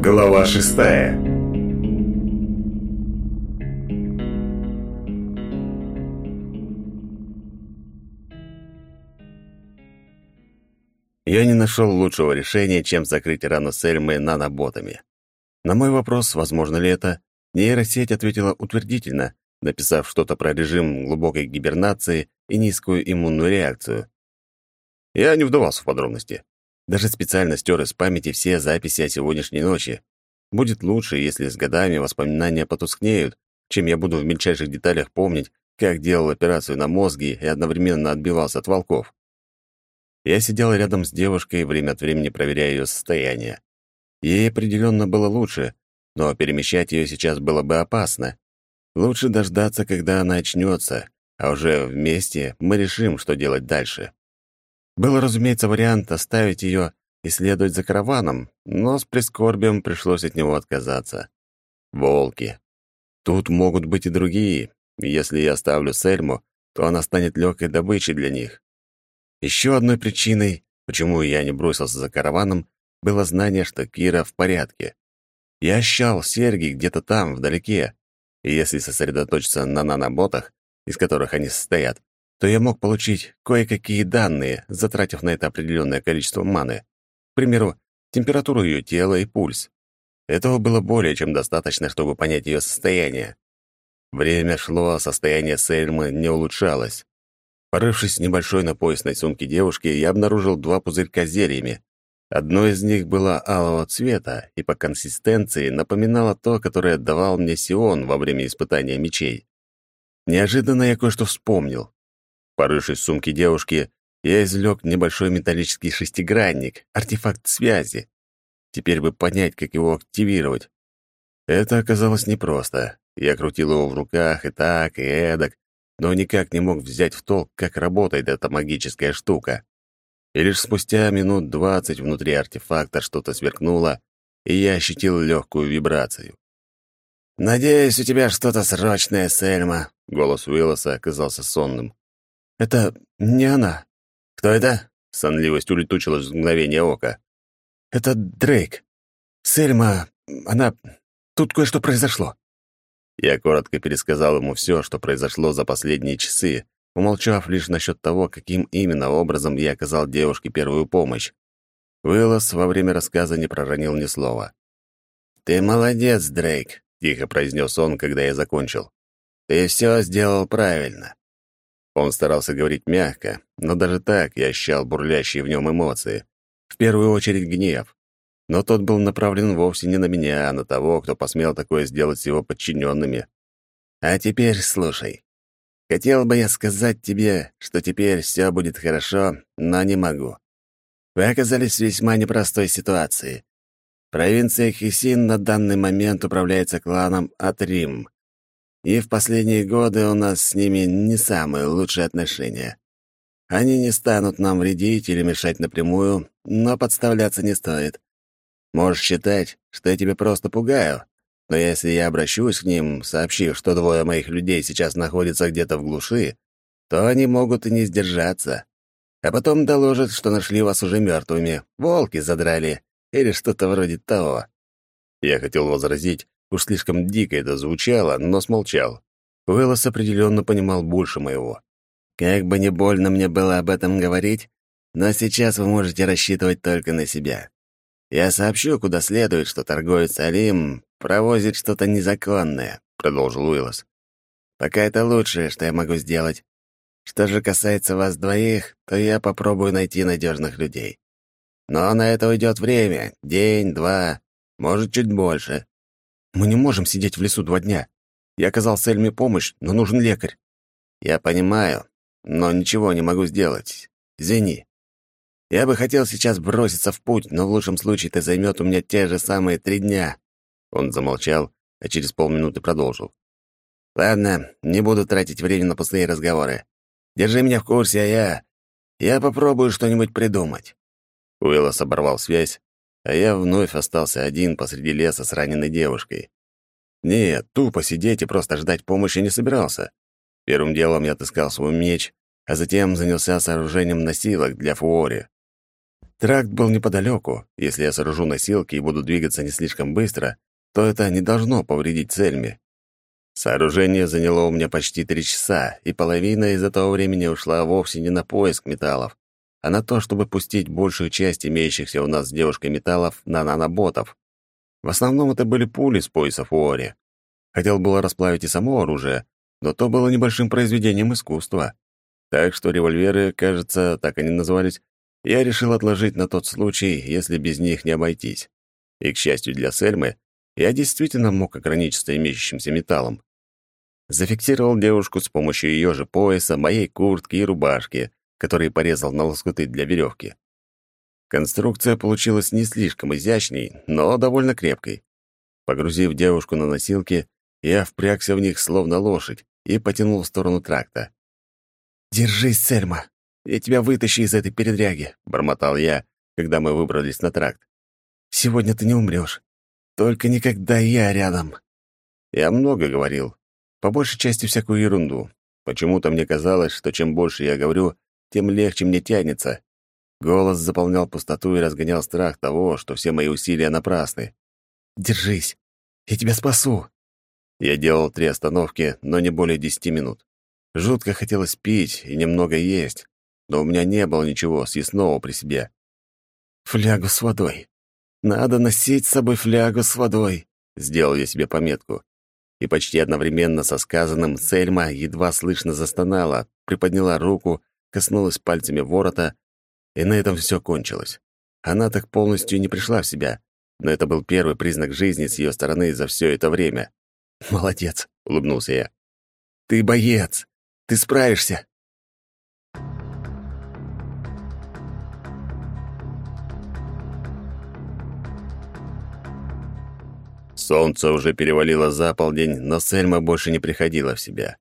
Глава шестая. Я не нашел лучшего решения, чем закрыть рану Сельмы наноботами. На мой вопрос, возможно ли это, нейросеть ответила утвердительно, написав что-то про режим глубокой гибернации и низкую иммунную реакцию. Я не вдавался в подробности. Даже специально стер из памяти все записи о сегодняшней ночи. Будет лучше, если с годами воспоминания потускнеют, чем я буду в мельчайших деталях помнить, как делал операцию на мозге и одновременно отбивался от волков. Я сидел рядом с девушкой, время от времени проверяя ее состояние. Ей определенно было лучше, но перемещать ее сейчас было бы опасно. Лучше дождаться, когда она очнется, а уже вместе мы решим, что делать дальше. Был, разумеется, вариант оставить ее и следовать за караваном, но с прискорбием пришлось от него отказаться. Волки. Тут могут быть и другие. Если я оставлю Сельму, то она станет легкой добычей для них. Еще одной причиной, почему я не бросился за караваном, было знание, что Кира в порядке. Я ощущал серьги где-то там, вдалеке, и если сосредоточиться на наноботах, из которых они состоят, то я мог получить кое-какие данные, затратив на это определенное количество маны. К примеру, температуру ее тела и пульс. Этого было более чем достаточно, чтобы понять ее состояние. Время шло, а состояние Сельмы не улучшалось. Порывшись в небольшой на поясной сумке девушки, я обнаружил два пузырька с зельями. Одно из них было алого цвета и по консистенции напоминало то, которое давал мне Сион во время испытания мечей. Неожиданно я кое-что вспомнил. Порывшись в сумке девушки, я извлек небольшой металлический шестигранник, артефакт связи. Теперь бы понять, как его активировать. Это оказалось непросто. Я крутил его в руках и так, и эдак, но никак не мог взять в толк, как работает эта магическая штука. И лишь спустя минут двадцать внутри артефакта что-то сверкнуло, и я ощутил легкую вибрацию. «Надеюсь, у тебя что-то срочное, Сельма», — голос Уиллоса оказался сонным. «Это не она». «Кто это?» — сонливость улетучилась в мгновение ока. «Это Дрейк. Сельма... Она... Тут кое-что произошло». Я коротко пересказал ему все, что произошло за последние часы, умолчав лишь насчет того, каким именно образом я оказал девушке первую помощь. Уиллос во время рассказа не проронил ни слова. «Ты молодец, Дрейк», — тихо произнес он, когда я закончил. «Ты все сделал правильно. Он старался говорить мягко, но даже так я ощущал бурлящие в нем эмоции. В первую очередь гнев. Но тот был направлен вовсе не на меня, а на того, кто посмел такое сделать с его подчиненными. «А теперь слушай. Хотел бы я сказать тебе, что теперь все будет хорошо, но не могу. Вы оказались в весьма непростой ситуации. Провинция Хисин на данный момент управляется кланом Атрим. И в последние годы у нас с ними не самые лучшие отношения. Они не станут нам вредить или мешать напрямую, но подставляться не стоит. Можешь считать, что я тебя просто пугаю, но если я обращусь к ним, сообщив, что двое моих людей сейчас находятся где-то в глуши, то они могут и не сдержаться. А потом доложат, что нашли вас уже мертвыми, волки задрали или что-то вроде того». Я хотел возразить, Уж слишком дико это звучало, но смолчал. Уэллос определенно понимал больше моего. «Как бы не больно мне было об этом говорить, но сейчас вы можете рассчитывать только на себя. Я сообщу, куда следует, что торговец Алим провозит что-то незаконное», — продолжил Уиллос. «Пока это лучшее, что я могу сделать. Что же касается вас двоих, то я попробую найти надежных людей. Но на это уйдет время, день, два, может, чуть больше. Мы не можем сидеть в лесу два дня. Я оказал Сельме помощь, но нужен лекарь». «Я понимаю, но ничего не могу сделать. Извини. Я бы хотел сейчас броситься в путь, но в лучшем случае это займет у меня те же самые три дня». Он замолчал, а через полминуты продолжил. «Ладно, не буду тратить время на пустые разговоры. Держи меня в курсе, а я... Я попробую что-нибудь придумать». Уиллос оборвал связь, а я вновь остался один посреди леса с раненой девушкой. Нет, тупо сидеть и просто ждать помощи не собирался. Первым делом я отыскал свой меч, а затем занялся сооружением носилок для Фуори. Тракт был неподалеку. Если я сооружу носилки и буду двигаться не слишком быстро, то это не должно повредить цельме. Сооружение заняло у меня почти три часа, и половина из этого времени ушла вовсе не на поиск металлов, а на то, чтобы пустить большую часть имеющихся у нас с девушкой металлов на наноботов. В основном это были пули с поясов Уори. Хотел было расплавить и само оружие, но то было небольшим произведением искусства. Так что револьверы, кажется, так они назывались, я решил отложить на тот случай, если без них не обойтись. И, к счастью для Сельмы, я действительно мог ограничиться имеющимся металлом. Зафиксировал девушку с помощью ее же пояса, моей куртки и рубашки, который порезал на лоскуты для веревки. Конструкция получилась не слишком изящной, но довольно крепкой. Погрузив девушку на носилки, я впрягся в них словно лошадь и потянул в сторону тракта. «Держись, Сельма! Я тебя вытащу из этой передряги!» — бормотал я, когда мы выбрались на тракт. «Сегодня ты не умрешь. Только никогда я рядом!» Я много говорил, по большей части всякую ерунду. Почему-то мне казалось, что чем больше я говорю, тем легче мне тянется. Голос заполнял пустоту и разгонял страх того, что все мои усилия напрасны. «Держись! Я тебя спасу!» Я делал три остановки, но не более десяти минут. Жутко хотелось пить и немного есть, но у меня не было ничего съестного при себе. «Флягу с водой. Надо носить с собой флягу с водой», — сделал я себе пометку. И почти одновременно со сказанным Сельма едва слышно застонала, приподняла руку коснулась пальцами ворота, и на этом все кончилось. Она так полностью не пришла в себя, но это был первый признак жизни с ее стороны за все это время. «Молодец», — улыбнулся я. «Ты боец! Ты справишься!» Солнце уже перевалило за полдень, но Сельма больше не приходила в себя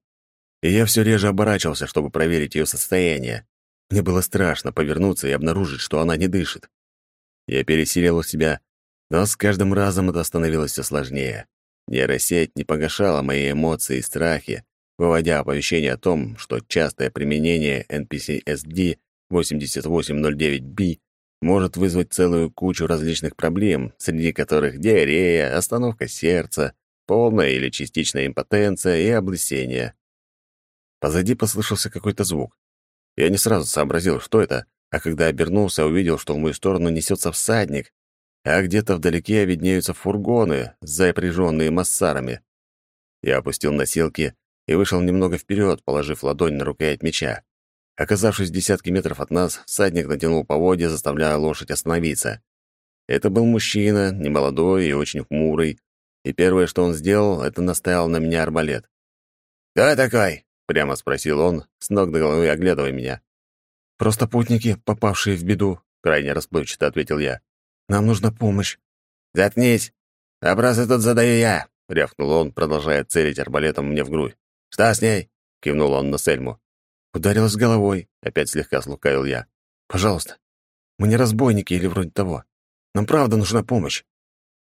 и я все реже оборачивался, чтобы проверить ее состояние. Мне было страшно повернуться и обнаружить, что она не дышит. Я пересилил себя, но с каждым разом это становилось все сложнее. Нейросеть не погашала мои эмоции и страхи, выводя оповещение о том, что частое применение NPCSD 8809B может вызвать целую кучу различных проблем, среди которых диарея, остановка сердца, полная или частичная импотенция и облысение. Позади послышался какой-то звук. Я не сразу сообразил, что это, а когда обернулся, увидел, что в мою сторону несется всадник, а где-то вдалеке виднеются фургоны, запряженные массарами. Я опустил носилки и вышел немного вперед, положив ладонь на рукоять меча. Оказавшись десятки метров от нас, всадник натянул поводья, заставляя лошадь остановиться. Это был мужчина, немолодой и очень хмурый, и первое, что он сделал, это наставил на меня арбалет. «Кто такой?» Прямо спросил он, с ног до головы оглядывая меня. «Просто путники, попавшие в беду», — крайне расплывчато ответил я. «Нам нужна помощь». «Заткнись! Образы тут задаю я!» — рявкнул он, продолжая целить арбалетом мне в грудь. «Что с ней?» — кивнул он на Сельму. «Ударилась головой», — опять слегка слукавил я. «Пожалуйста, мы не разбойники или вроде того. Нам правда нужна помощь».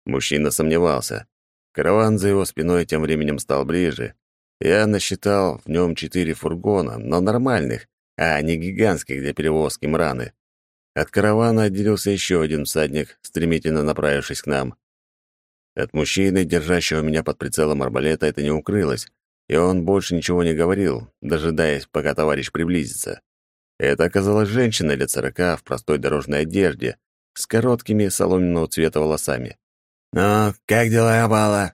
Мужчина сомневался. Караван за его спиной тем временем стал ближе, я насчитал в нем четыре фургона, но нормальных, а не гигантских для перевозки мраны. От каравана отделился еще один всадник, стремительно направившись к нам. От мужчины, держащего меня под прицелом арбалета, это не укрылось, и он больше ничего не говорил, дожидаясь, пока товарищ приблизится. Это оказалась женщина лет сорока в простой дорожной одежде, с короткими соломенного цвета волосами. «Ну, как дела, Абала?»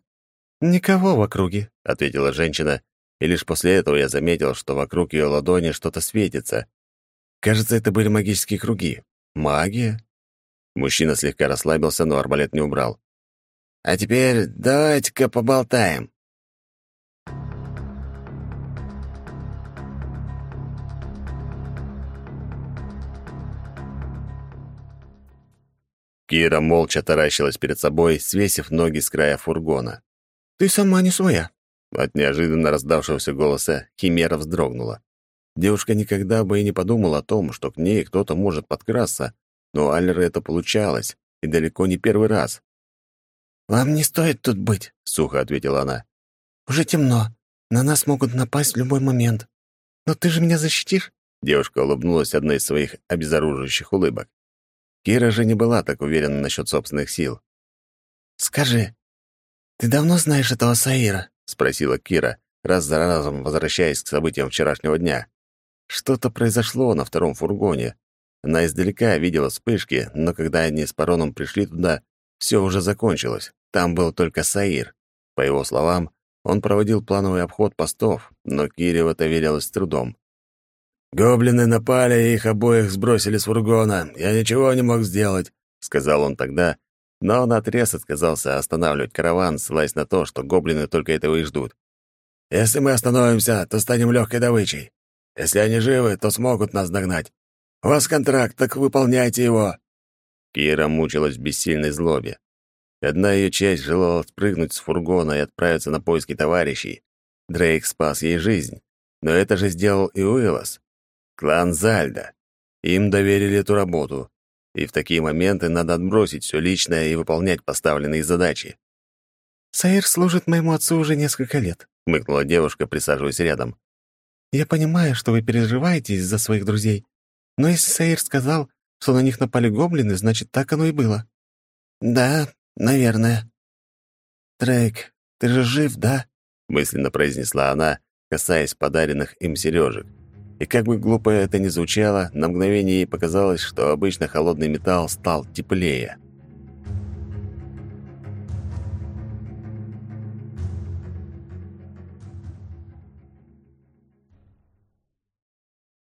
«Никого в округе», ответила женщина, и лишь после этого я заметил, что вокруг ее ладони что-то светится. Кажется, это были магические круги. Магия? Мужчина слегка расслабился, но арбалет не убрал. А теперь давайте-ка поболтаем. Кира молча таращилась перед собой, свесив ноги с края фургона. «Ты сама не своя», от неожиданно раздавшегося голоса Химера вздрогнула. Девушка никогда бы и не подумала о том, что к ней кто-то может подкрасться, но Альры это получалось, и далеко не первый раз. «Вам не стоит тут быть», — сухо ответила она. «Уже темно. На нас могут напасть в любой момент. Но ты же меня защитишь?» Девушка улыбнулась одной из своих обезоруживающих улыбок. Кира же не была так уверена насчет собственных сил. «Скажи, ты давно знаешь этого Саира?» — спросила Кира, раз за разом возвращаясь к событиям вчерашнего дня. Что-то произошло на втором фургоне. Она издалека видела вспышки, но когда они с Пароном пришли туда, все уже закончилось. Там был только Саир. По его словам, он проводил плановый обход постов, но Кире в это верилось с трудом. «Гоблины напали, и их обоих сбросили с фургона. Я ничего не мог сделать», — сказал он тогда, но он отрез отказался останавливать караван, ссылаясь на то, что гоблины только этого и ждут. «Если мы остановимся, то станем легкой добычей. Если они живы, то смогут нас догнать. У вас контракт, так выполняйте его!» Кира мучилась в бессильной злобе. Одна ее часть желала спрыгнуть с фургона и отправиться на поиски товарищей. Дрейк спас ей жизнь. Но это же сделал и Уиллос. Клан Зальда. Им доверили эту работу и в такие моменты надо отбросить все личное и выполнять поставленные задачи. «Саир служит моему отцу уже несколько лет», — хмыкнула девушка, присаживаясь рядом. «Я понимаю, что вы переживаете из-за своих друзей, но если Саир сказал, что на них напали гоблины, значит, так оно и было». «Да, наверное». «Трейк, ты же жив, да?» — мысленно произнесла она, касаясь подаренных им сережек. И как бы глупо это ни звучало, на мгновение ей показалось, что обычно холодный металл стал теплее.